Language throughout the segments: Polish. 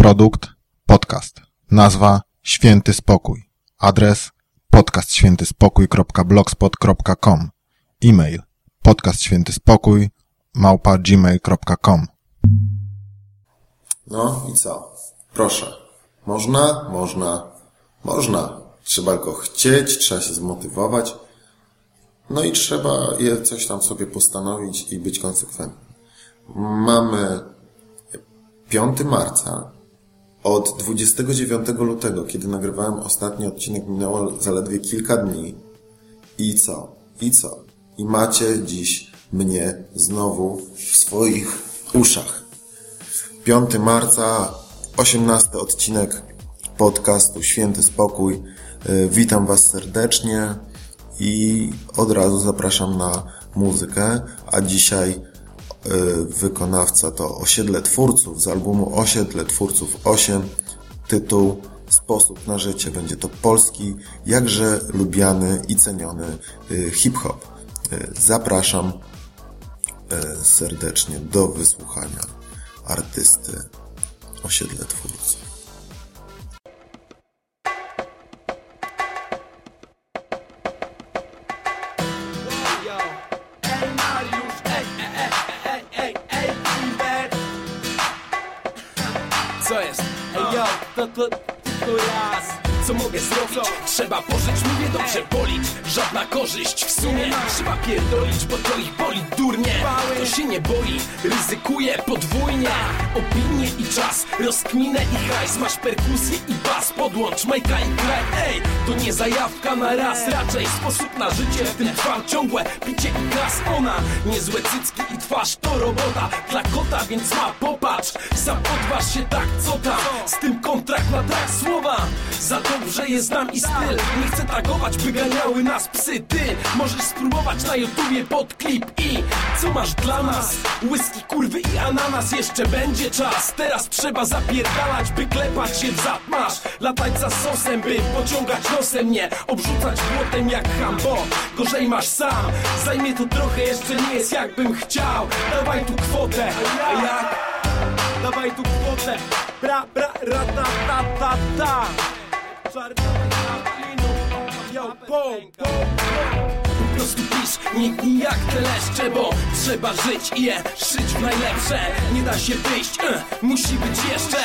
Produkt podcast. Nazwa Święty Spokój. Adres podcastświętyspokój.blogspot.com. E-mail podcastświętyspokój małpa gmail.com. No i co? Proszę. Można? Można. Można. Trzeba go chcieć, trzeba się zmotywować. No i trzeba je coś tam sobie postanowić i być konsekwentnym. Mamy 5 marca. Od 29 lutego, kiedy nagrywałem ostatni odcinek, minęło zaledwie kilka dni. I co? I co? I macie dziś mnie znowu w swoich uszach. 5 marca, 18 odcinek podcastu Święty Spokój. Y, Witam Was serdecznie i od razu zapraszam na muzykę, a dzisiaj wykonawca to Osiedle Twórców z albumu Osiedle Twórców 8. Tytuł Sposób na życie. Będzie to polski, jakże lubiany i ceniony y, hip-hop. Y, Zapraszam y, serdecznie do wysłuchania artysty Osiedle Twórców. Trzeba pożyć, mówię dobrze polić Żadna korzyść w sumie. Trzeba pierdolić, bo to ich boli durnie. To się nie boi, ryzykuje podwójnie. Opinie i czas, rozkminę i hajs. Masz perkusję i bas, podłącz Majka i kraj. Ej, to nie zajawka na raz. Raczej sposób na życie, w tym trwa ciągłe Picie i gaz, ona Niezłe cycki i twarz to robota. Dla kota, więc ma popatrz. Sam odważ się tak, co tam? Z tym kontrakt na tak słowa. Za dobrze je znam i styl. Nie chcę tagować, by ganiały nas psy Ty możesz spróbować na YouTubie pod klip I co masz dla nas? Whisky, kurwy i ananas Jeszcze będzie czas. Teraz trzeba zapierdalać, by klepać się w zad Masz latać za sosem, by pociągać nosem Nie obrzucać błotem jak hambo Gorzej masz sam. Zajmie to trochę, jeszcze nie jest jakbym chciał. Dawaj tu kwotę. A jak? Dawaj tu kwotę. Bra, bra, ra, ta, ta, ta, ta. Czarny na klinu Pom, pom, po prostu pisz, nie dni jak te leszcze Bo trzeba żyć i je szyć w najlepsze. Nie da się wyjść, eh, musi być jeszcze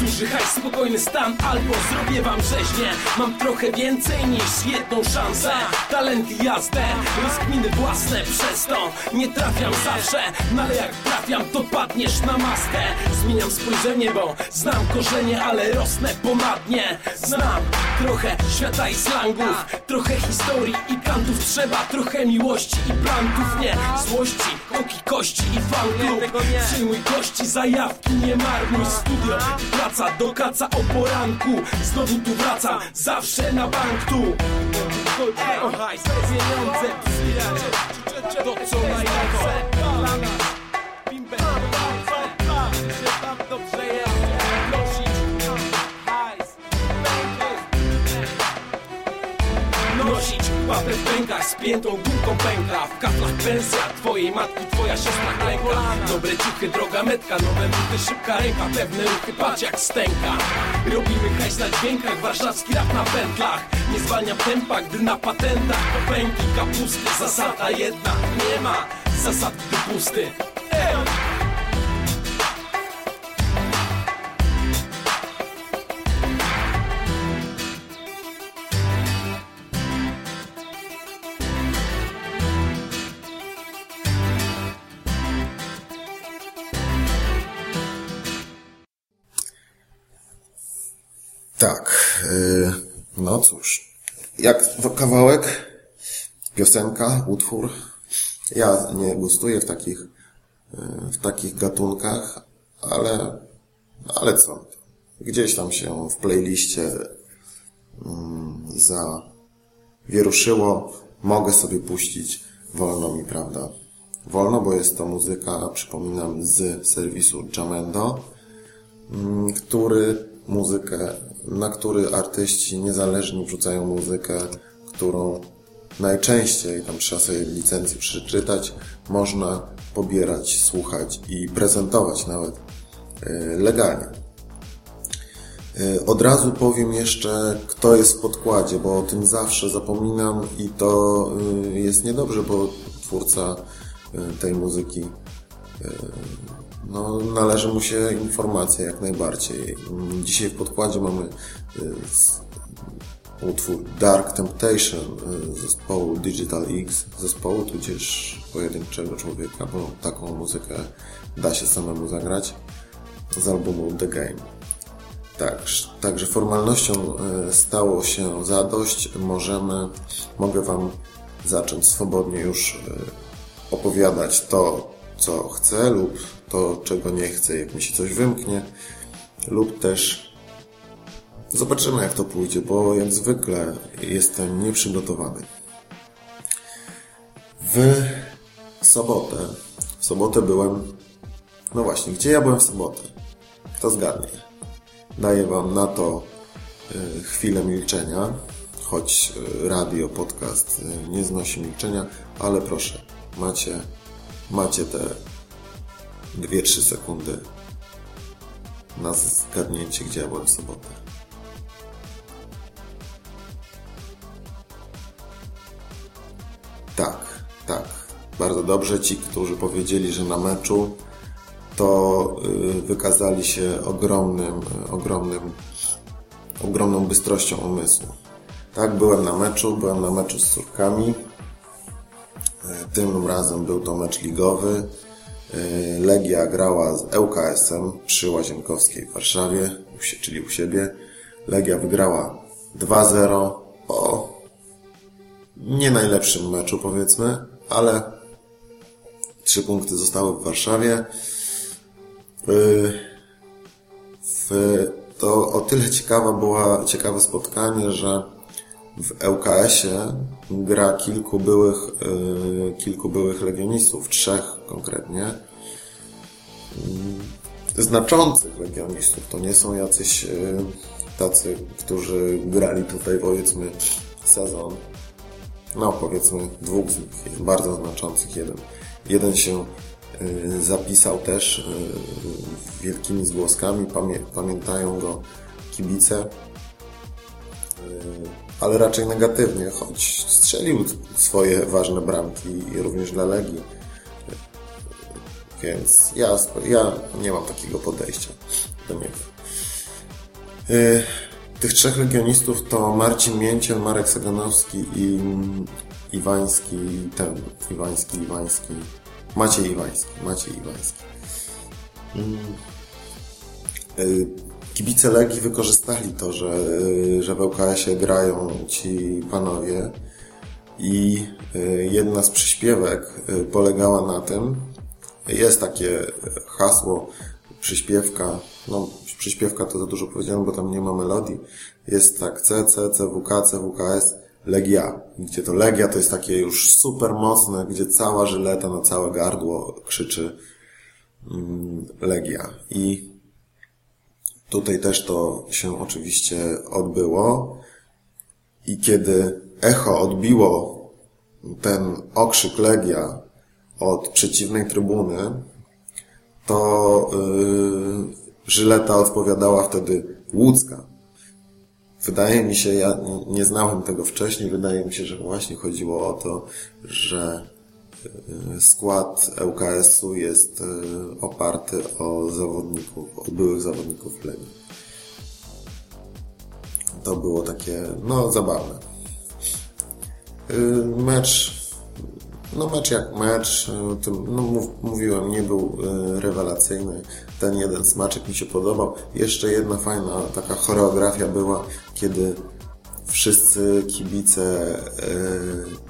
Duży hajs, spokojny stan Albo zrobię wam rzeźnię. Mam trochę więcej niż jedną szansę. Talent i jazdę, rozkminy własne Przez to nie trafiam zawsze. No ale jak trafiam, to padniesz na maskę. Zmieniam spojrzenie, bo znam korzenie Ale rosnę ponadnie. Znam trochę świata i slangów Trochę historii i kantów Trzeba. Trochę miłości i plantów Nie. Złości, oki kości i fan klub. Przyjmuj kości, zajawki, nie marnuj. Studio i praca do kaca o poranku. Znowu tu wracam, zawsze na bank tu hajs, pieniądze, psy To co najlepsze. dla nas pękach z piętą gumką pęka. W kaflach pensja twojej matki, twoja siostra klęka. Dobre ciuchy, droga metka, nowe buty, szybka ręka Pewne ruchy, patrz jak stęka. Robimy hajs na dźwiękach, warszawski rap na pętlach. Nie zwalniam tempa, gdy na patentach To pęki, kapusty, zasada jedna Nie ma zasad, gdy pusty no cóż. Jak kawałek, piosenka, utwór. Ja nie gustuję w takich, w takich gatunkach, ale, ale co? Gdzieś tam się w playliście yy, zawieruszyło. Mogę sobie puścić. Wolno mi, prawda? Wolno, bo jest to muzyka, przypominam, z serwisu Jamendo mm, który muzykę, na który artyści niezależni wrzucają muzykę, którą najczęściej, tam trzeba sobie licencję przeczytać, można pobierać, słuchać i prezentować nawet e, legalnie. Y, Od razu powiem jeszcze, kto jest w podkładzie, bo o tym zawsze zapominam i to y, jest niedobrze, bo twórca tej muzyki no, należy mu się informacja jak najbardziej. Dzisiaj w podkładzie mamy y, utwór Dark Temptation y, zespołu Digital X, zespołu tudzież pojedynczego człowieka, bo taką muzykę da się samemu zagrać z albumu The Game. Tak, także formalnością e, stało się zadość. Możemy, mogę Wam zacząć swobodnie już opowiadać to, co chcę lub to, czego nie chcę, jak mi się coś wymknie, lub też zobaczymy, jak to pójdzie, bo jak zwykle jestem nieprzygotowany. W sobotę, w sobotę byłem, no właśnie, gdzie ja byłem w sobotę? Kto zgadnie? Daję Wam na to y, chwilę milczenia, choć y, radio, podcast y, nie znosi milczenia, ale proszę, macie, macie te 2-3 sekundy na zgadnięcie, gdzie ja byłem w sobotę. Tak, tak. Bardzo dobrze. Ci, którzy powiedzieli, że na meczu, to y, wykazali się ogromnym, ogromnym, ogromną bystrością umysłu. Tak, byłem na meczu, byłem na meczu z córkami. Y, Tym razem był to mecz ligowy. Y, Legia grała z ŁKS-em przy Łazienkowskiej w Warszawie, czyli u siebie. Legia wygrała 2-0 po nie najlepszym meczu powiedzmy, ale trzy punkty zostały w Warszawie. W, to o tyle ciekawa była, ciekawe spotkanie, że w ŁKS-ie gra kilku byłych, y, kilku byłych legionistów, trzech konkretnie. Y, Znaczących legionistów, to nie są jacyś y, tacy, którzy grali tutaj powiedzmy sezon. No powiedzmy dwóch z nich bardzo znaczących. Jeden, jeden się zapisał też wielkimi zgłoskami, pamię, pamiętają go kibice, ale raczej negatywnie, choć strzelił swoje ważne bramki również dla Legii. Więc ja, ja nie mam takiego podejścia do niego. Y, Tych trzech legionistów to Marcin Mięciel, Marek Saganowski i Iwański, ten, Iwański, Iwański, Maciej Iwański, Maciej Iwański. Kibice Legii wykorzystali to, że, y, że w ŁKS-ie grają ci panowie i y, jedna z przyśpiewek y, polegała na tym, jest takie hasło, przyśpiewka, no przyśpiewka to za dużo powiedziałem, bo tam nie ma melodii. Jest tak CC, CWK, CWKS, Legia. Gdzie to Legia to jest takie już super mocne, gdzie cała żyleta na całe gardło krzyczy mm, Legia. I tutaj też to się oczywiście odbyło. I kiedy echo odbiło ten okrzyk Legia od przeciwnej trybuny, to yy, Żyleta odpowiadała wtedy Łódzka. Wydaje mi się, ja nie- znałem tego wcześniej, wydaje mi się, że właśnie chodziło o to, że skład ŁKS-u jest yy, oparty o zawodników, o byłych zawodników Legii. To było takie, no, zabawne. Yy, Mecz no mecz jak mecz, tym, no mów, mówiłem, nie był rewelacyjny. Ten jeden smaczek mi się podobał. Jeszcze jedna fajna taka choreografia była, kiedy wszyscy kibice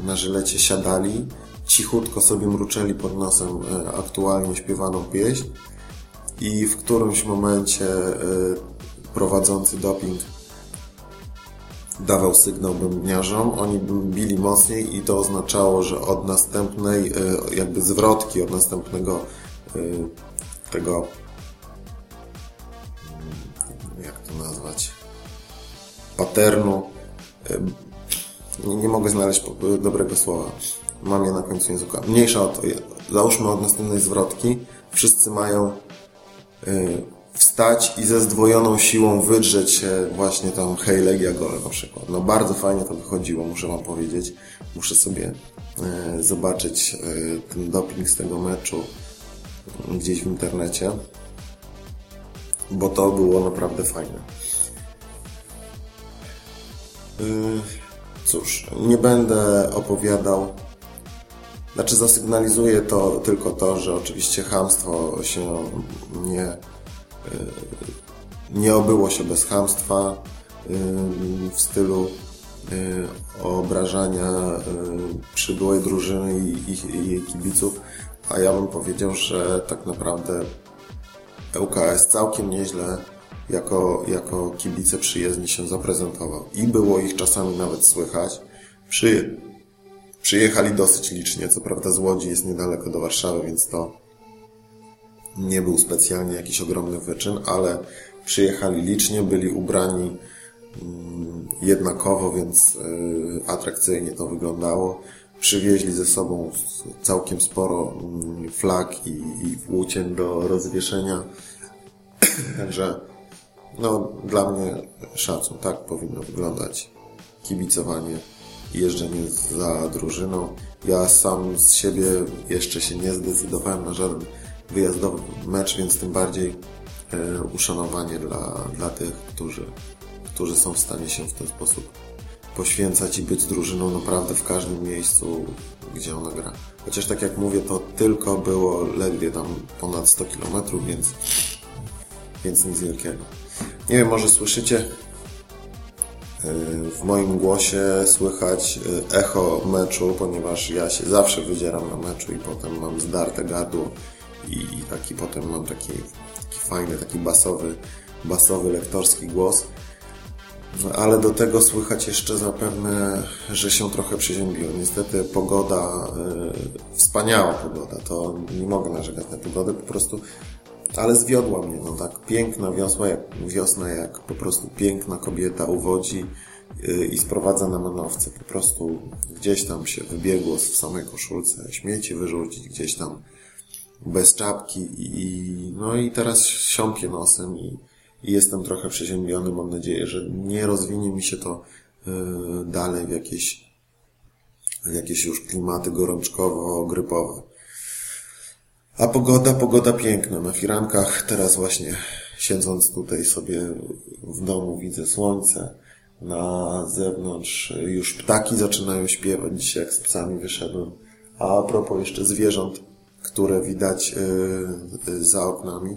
na żylecie siadali, cichutko sobie mruczeli pod nosem y, aktualnie śpiewaną pieśń i w którymś momencie y, prowadzący doping dawał sygnał bębniarzom, oni bili mocniej i to oznaczało, że od następnej y, jakby zwrotki, od następnego tego mm, jak to nazwać paternu nie, mogę znaleźć dobrego słowa mam je na końcu języka mniejsza o to, załóżmy od następnej zwrotki wszyscy mają y, wstać i ze zdwojoną siłą wydrzeć się właśnie tam hej Legia Gole na przykład. No bardzo fajnie to wychodziło, muszę wam powiedzieć. Muszę sobie e, zobaczyć e, ten doping z tego meczu gdzieś w internecie, bo to było naprawdę fajne. Cóż, nie będę opowiadał znaczy zasygnalizuję to tylko to, że oczywiście hamstwo się nie, y, nie obyło się bez hamstwa y, w stylu y, obrażania przybyłej drużyny i, i, i jej kibiców, a ja bym powiedział, że tak naprawdę ŁKS całkiem nieźle jako, jako kibice przyjezdni się zaprezentował i było ich czasami nawet słychać. Przy, Przyjechali dosyć licznie, co prawda z Łodzi jest niedaleko do Warszawy, więc to nie był specjalnie jakiś ogromny wyczyn, ale przyjechali licznie, byli ubrani mm, jednakowo, więc y, atrakcyjnie to wyglądało. Przywieźli ze sobą całkiem sporo mm, flag i, i do rozwieszenia. Także no, dla mnie szacun, tak powinno wyglądać kibicowanie jeżdżenie za drużyną. Ja sam z siebie jeszcze się nie zdecydowałem na żaden wyjazdowy mecz, więc tym bardziej e, uszanowanie dla, dla tych, którzy, którzy są w stanie się w ten sposób poświęcać i być drużyną naprawdę w każdym miejscu, gdzie ona gra. Chociaż tak jak mówię, to tylko było ledwie tam ponad 100 km, więc, więc nic wielkiego. Nie wiem, może słyszycie w moim głosie słychać e, echo meczu, ponieważ ja się zawsze wydzieram na meczu i potem mam zdarte gardło i taki potem mam taki, taki fajny, taki basowy, basowy, lektorski głos. Ale do tego słychać jeszcze zapewne, że się trochę przeziębiło. Niestety pogoda, yy, wspaniała pogoda, to nie mogę narzekać na pogodę, po prostu ale zwiodła mnie, no tak, piękna wiosna, jak, wiosna, jak po prostu piękna kobieta uwodzi yy, i sprowadza na manowce, po prostu gdzieś tam się wybiegło w samej koszulce, śmieci wyrzucić, gdzieś tam bez czapki i, no i teraz siąpię nosem i, i jestem trochę przeziębiony, mam nadzieję, że nie rozwinie mi się to yy, dalej w jakieś w jakieś już klimaty gorączkowo-grypowe. A pogoda, pogoda piękna. Na firankach teraz właśnie siedząc tutaj sobie w domu widzę słońce. Na zewnątrz już ptaki zaczynają śpiewać. Dzisiaj jak z psami wyszedłem. A, propos jeszcze zwierząt, które widać yy, za oknami.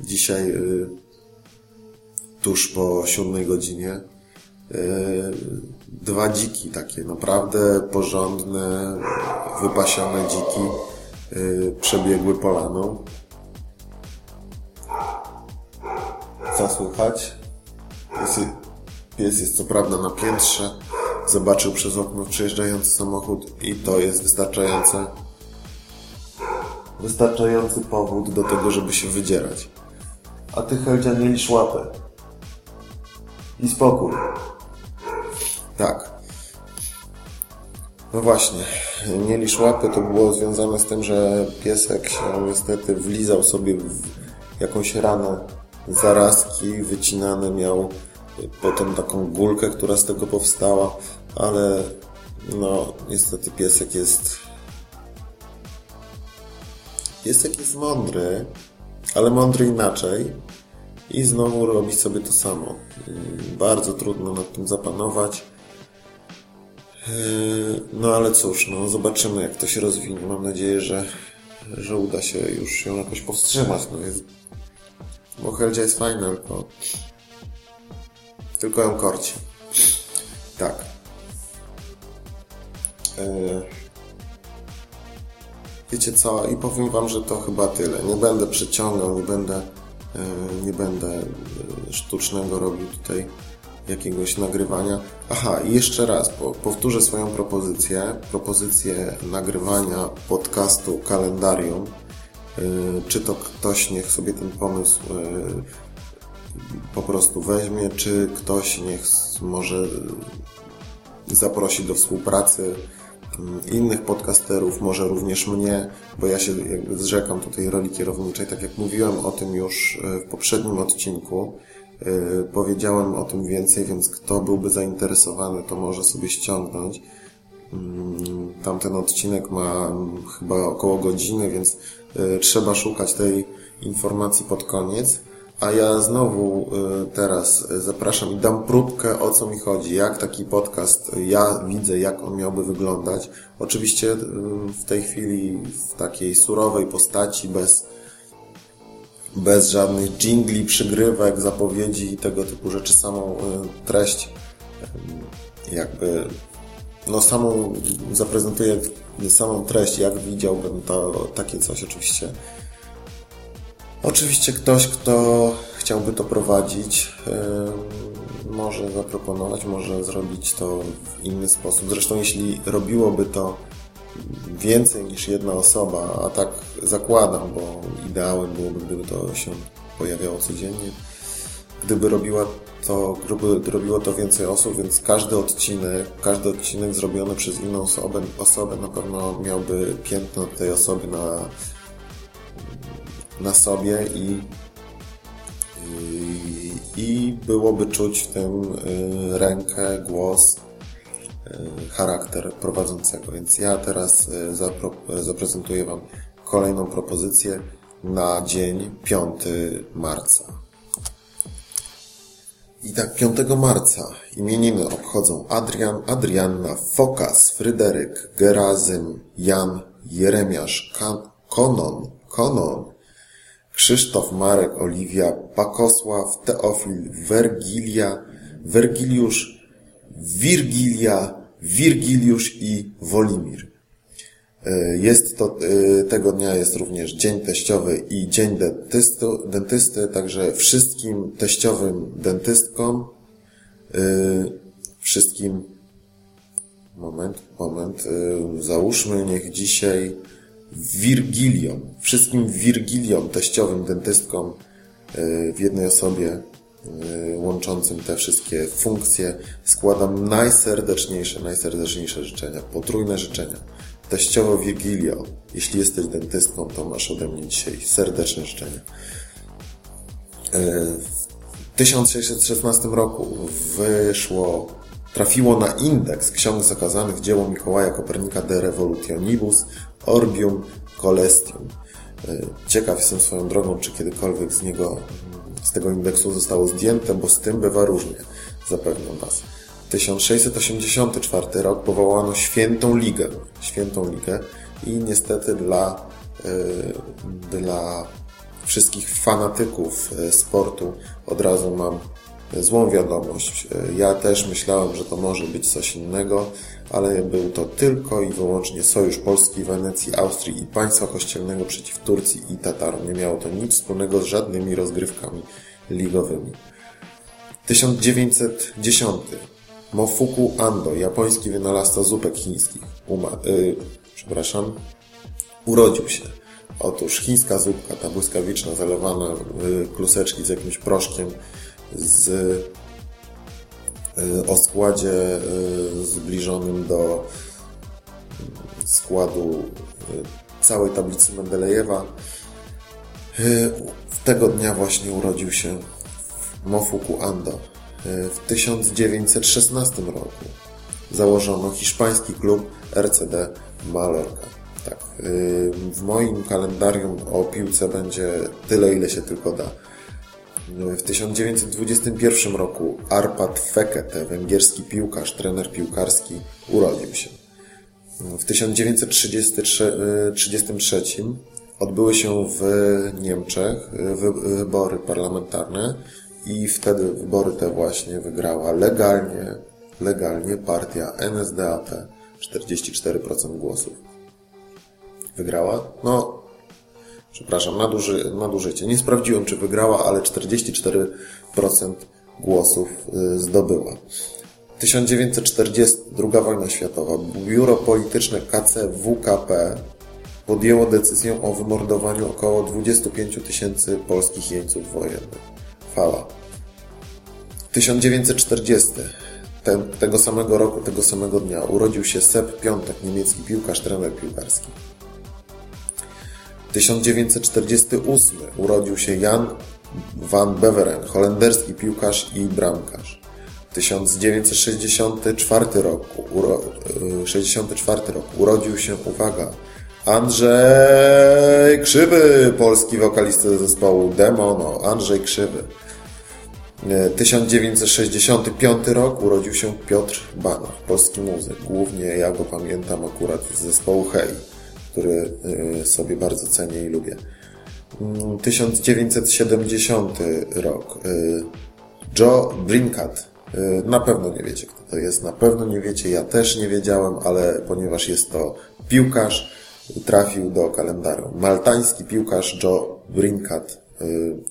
Dzisiaj yy, tuż po siódmej godzinie dwa dziki takie naprawdę porządne, wypasione dziki Y, przebiegły polaną. Co słychać? Pies, pies jest co prawda na piętrze. Zobaczył przez okno przejeżdżający samochód i to jest wystarczające. Wystarczający powód do tego, żeby się wydzierać. A ty, Heldzia, mieliś łapę. I spokój. Tak. No właśnie, mieli szłapy, to było związane z tym, że piesek się niestety wlizał sobie w jakąś ranę zarazki, wycinane miał potem taką gulkę, która z tego powstała, ale no niestety piesek jest piesek jest mądry, ale mądry inaczej i znowu robi sobie to samo. Bardzo trudno nad tym zapanować. Yy, no ale cóż, no zobaczymy jak to się rozwinie. Mam nadzieję, że, że uda się już ją jakoś powstrzymać. No jest... Bo Heldzia jest fajna, tylko tylko ją korci. Tak. Yy... Wiecie co? I powiem Wam, że to chyba tyle. Nie będę przeciągał, nie będę, yy, nie będę sztucznego robił tutaj jakiegoś nagrywania. Aha, i jeszcze raz powtórzę swoją propozycję. Propozycję nagrywania podcastu kalendarium. Y, czy to ktoś niech sobie ten pomysł y, po prostu weźmie, czy ktoś niech może zaprosi do współpracy mm, innych podcasterów, może również mnie, bo ja się jakby zrzekam tutaj roli kierowniczej, tak jak mówiłem o tym już e, w poprzednim odcinku. E, powiedziałem o tym więcej, więc kto byłby zainteresowany, to może sobie ściągnąć. Mm, tamten odcinek ma mm, chyba około godziny, więc trzeba szukać tej informacji pod koniec. A ja znowu y, teraz zapraszam i dam próbkę, o co mi chodzi, jak taki podcast, ja widzę, jak on miałby wyglądać. Oczywiście y, w tej chwili w takiej surowej postaci, bez, bez żadnych jingli, przygrywek, zapowiedzi i tego typu rzeczy, samą y, treść jakby, no samą zaprezentuję samą treść, jak widziałbym to, takie coś oczywiście Oczywiście ktoś, kto chciałby to prowadzić, może zaproponować, może zrobić to w inny sposób. Zresztą jeśli robiłoby to więcej niż jedna osoba, a tak zakładam, bo ideałem byłoby, gdyby to się pojawiało codziennie, gdyby robiła to, gdyby robiło to więcej osób, więc każdy odcinek, każdy odcinek zrobiony przez inną osobę, osobę na pewno miałby piętno tej osoby na na sobie i, i, i byłoby czuć w tym y, rękę, głos, charakter prowadzącego. Więc ja teraz zapro, zaprezentuję Wam kolejną propozycję na dzień 5 marca. I tak 5 marca imieniny obchodzą Adrian, Adrianna, Fokas, Fryderyk, Gerazym, Jan, Jeremiasz, kan, Konon, Konon, Krzysztof, Marek, Oliwia, Pakosław, Teofil, Wergilia, Wergiliusz, Wirgilia, Wirgiliusz i Wolimir. E, jest to, e, tego dnia jest również dzień teściowy i dzień dentysty, dentysty, także wszystkim teściowym dentystkom, e, wszystkim, moment, moment, załóżmy, niech dzisiaj Wirgilią, wszystkim Wirgilią, teściowym dentystkom w jednej osobie łączącym te wszystkie funkcje składam najserdeczniejsze, najserdeczniejsze życzenia, potrójne życzenia. Teściowo Wirgilio, jeśli jesteś dentystką, to masz ode mnie dzisiaj serdeczne życzenia. E, w 1616 roku wyszło, trafiło na indeks ksiąg zakazanych dzieło Mikołaja Kopernika De Revolutionibus Orbium Colestium. E, ciekaw jestem swoją drogą, czy kiedykolwiek z niego, z tego indeksu zostało zdjęte, bo z tym bywa różnie, zapewniam Was. 1684 rok powołano Świętą Ligę. Świętą Ligę i niestety dla, yy, dla wszystkich fanatyków e, sportu od razu mam złą wiadomość. Ja też myślałem, że to może być coś innego, ale był to tylko i wyłącznie Sojusz Polski, Wenecji, Austrii i państwa kościelnego przeciw Turcji i Tatarom. Nie miało to nic wspólnego z żadnymi rozgrywkami ligowymi. 1910. Mofuku Ando, japoński wynalazca zupek chińskich, uma, yy, przepraszam, urodził się. Otóż chińska zupka, ta błyskawiczna, zalewana w kluseczki z jakimś proszkiem, z o składzie y, zbliżonym do składu y, całej tablicy Mendelejewa. Tego dnia właśnie urodził się Mofuku Ando. W 1916 roku założono hiszpański klub RCD Mallorca. Tak, w moim kalendarium o piłce będzie tyle, ile się tylko da. W 1921 roku Arpad Fekete, węgierski piłkarz, trener piłkarski, urodził się. W 1933 odbyły się w Niemczech wybory parlamentarne i wtedy wybory te właśnie wygrała legalnie, legalnie partia NSDAP 44% głosów. Wygrała? No, przepraszam, naduży, nadużycie. Nie sprawdziłem, czy wygrała, ale 44% głosów y, zdobyła. 1940, II wojna światowa. Biuro polityczne KCWKP podjęło decyzję o wymordowaniu około 25 tysięcy polskich jeńców wojennych. Fala. 1940. ten, tego samego roku, tego samego dnia urodził się Sepp Piątek, niemiecki piłkarz, trener piłkarski. 1948 urodził się Jan van Beveren, holenderski piłkarz i bramkarz. 1964 roku, uro, 64 rok urodził się, uwaga, Andrzej Krzywy, polski wokalista zespołu Demono, Andrzej Krzywy. 1965 rok urodził się Piotr Banach, polski muzyk. Głównie ja go pamiętam akurat z zespołu Hej, który y, sobie bardzo cenię i lubię. 1970 rok. Y, Joe Brinkat. Y, na pewno nie wiecie, kto to jest. Na pewno nie wiecie. Ja też nie wiedziałem, ale ponieważ jest to piłkarz, trafił do kalendarium. Maltański piłkarz Joe Brinkat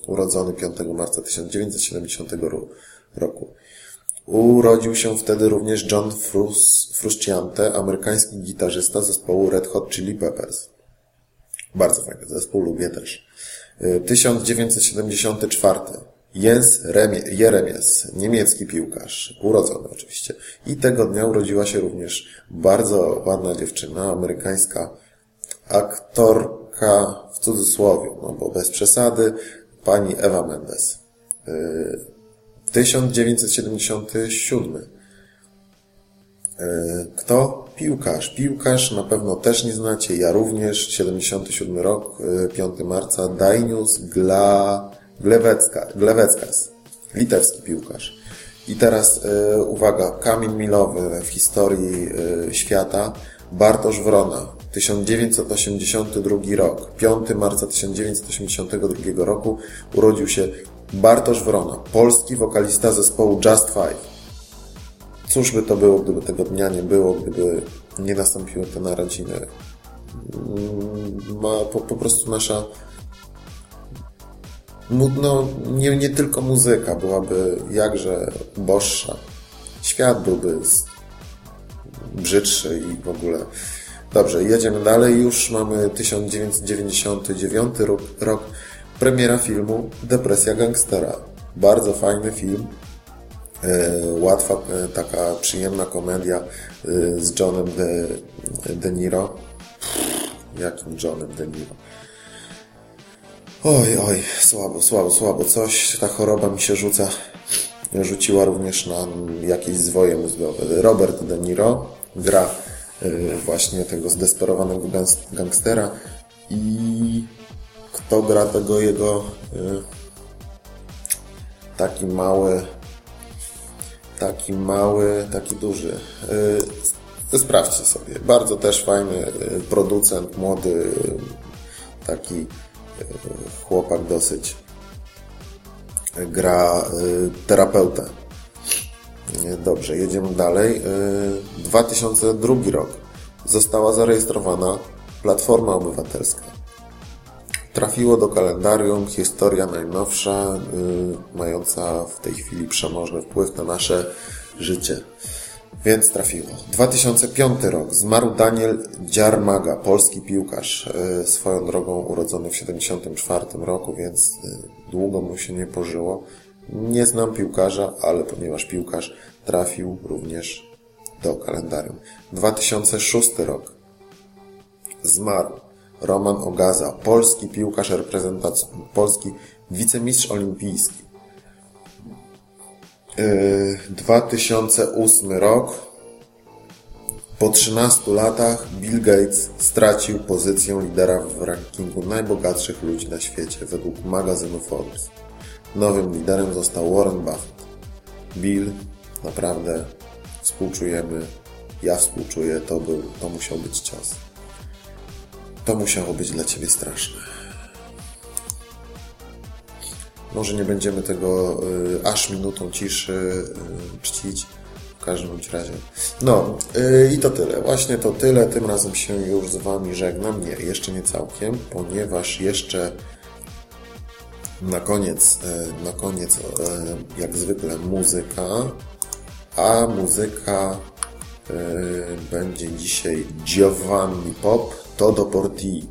urodzony 5 marca 1970 roku. Urodził się wtedy również John Frus, Frusciante, amerykański gitarzysta zespołu Red Hot Chili Peppers. Bardzo fajny zespół, lubię też. 1974. Y, Jens Jeremies, niemiecki piłkarz, urodzony oczywiście. I tego dnia urodziła się również bardzo ładna dziewczyna, amerykańska aktor, taka w cudzysłowie, no bo bez przesady, pani Ewa Mendes. 1977. Y, y, kto? Piłkarz. Piłkarz na pewno też nie znacie, ja również. 77 rok, 5 y, marca. Dainius Gla... Glewecka, Gleweckas. Litewski piłkarz. I teraz uwaga, kamień milowy w historii świata. Bartosz Wrona, 1982 rok, 5 marca 1982 roku urodził się Bartosz Wrona, polski wokalista zespołu Just Five. Cóż by to było, gdyby tego dnia nie było, gdyby nie nastąpiły te narodziny. Ma po, po prostu nasza no, nie, nie tylko muzyka byłaby jakże boższa. Świat byłby brzydszy i w ogóle Dobrze, jedziemy dalej. Już mamy 1999 rok, rok premiera filmu Depresja Gangstera. Bardzo fajny film. E, łatwa, e, taka przyjemna komedia e, z Johnem De, De Niro. Jakim Johnem De Niro? Oj, oj, słabo, słabo, słabo. Coś, ta choroba mi się rzuca. Rzuciła również na jakieś zwoje mózgowe. Robert De Niro gra właśnie tego zdesperowanego gangstera i kto gra tego jego y, taki mały taki mały, taki duży y, sprawdźcie sobie. Bardzo też fajny producent, młody taki chłopak dosyć gra terapeutę Dobrze, jedziemy dalej. 2002 y, rok. Została zarejestrowana Platforma Obywatelska. Trafiło do kalendarium historia najnowsza, y, mająca w tej chwili przemożny wpływ na nasze życie. Więc trafiło. 2005 rok. Zmarł Daniel Dziarmaga, polski piłkarz. Y, swoją drogą urodzony w 1974 roku, więc długo mu się nie pożyło. Nie znam piłkarza, ale ponieważ piłkarz trafił również do kalendarium. 2006 rok. Zmarł Roman Ogaza, polski piłkarz reprezentacyjny, polski wicemistrz olimpijski. 2008 yy, rok. Po 13 latach Bill Gates stracił pozycję lidera w rankingu najbogatszych ludzi na świecie według magazynu Forbes. Nowym liderem został Warren Buffett. Bill, naprawdę współczujemy, ja współczuję, to, był, to musiał być cios. To musiało być dla Ciebie straszne. Może nie będziemy tego y, aż minutą ciszy y, czcić. W każdym razie. No y, i to tyle. Właśnie to tyle. Tym razem się już z Wami żegnam. Nie, jeszcze nie całkiem, ponieważ jeszcze na koniec, e, na koniec e, jak zwykle muzyka, a muzyka e, będzie dzisiaj Giovanni Pop Todo Porti.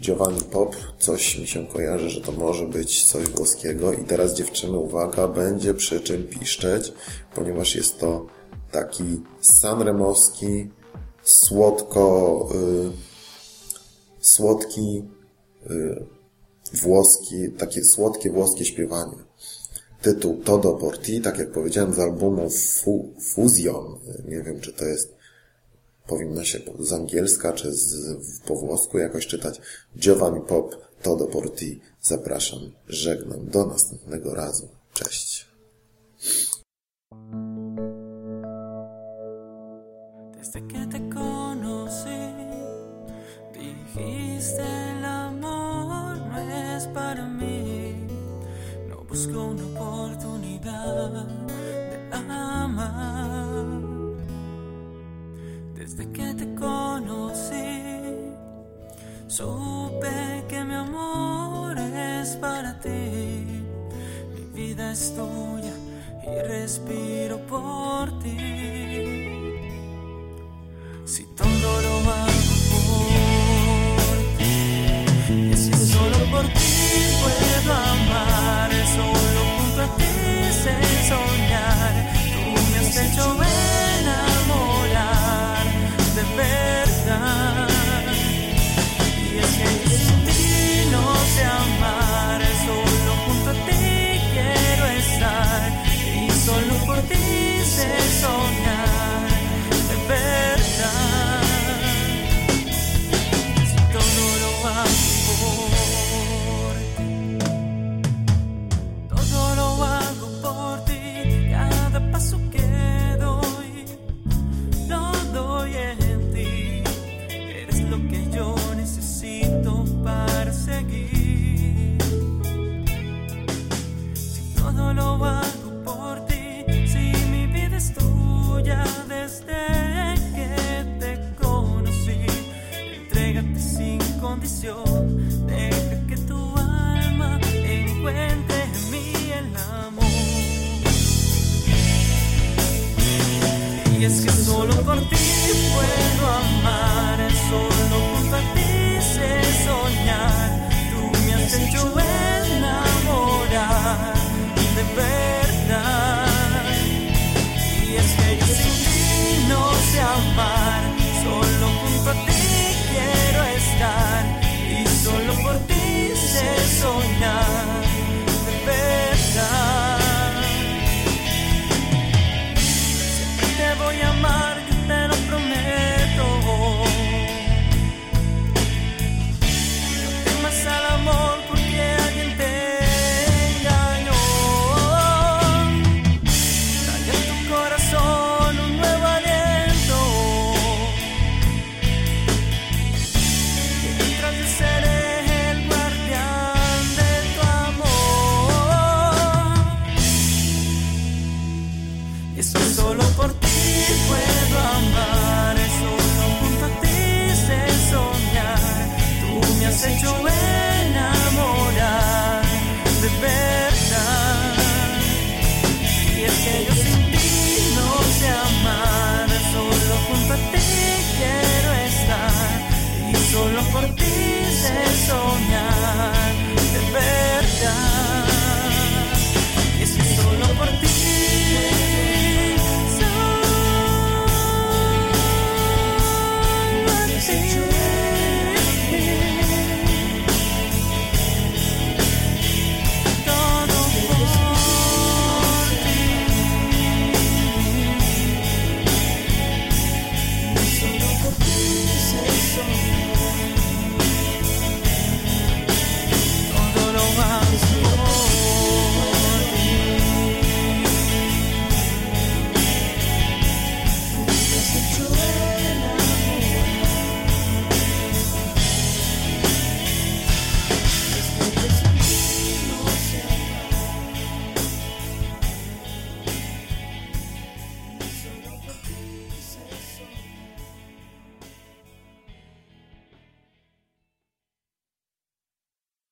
Giovanni Pop, coś mi się kojarzy, że to może być coś włoskiego i teraz dziewczyny, uwaga, będzie przy czym piszczeć, ponieważ jest to taki sanremowski, słodko, y, słodki, y, włoski, takie słodkie włoskie śpiewanie. Tytuł Todo por ti, tak jak powiedziałem, z albumu Fu Fusion. Nie wiem, czy to jest powinno się z angielska czy z, po włosku jakoś czytać. Giovanni Pop, Todo por ti. Zapraszam, żegnam. Do następnego razu. Cześć. Desde que te Desde que te conocí, supe que mi amor es para ti. Mi vida es tuya y respiro por ti. Si todo lo hago por ti, y si solo por ti puedo amar, solo junto a ti sé soñar.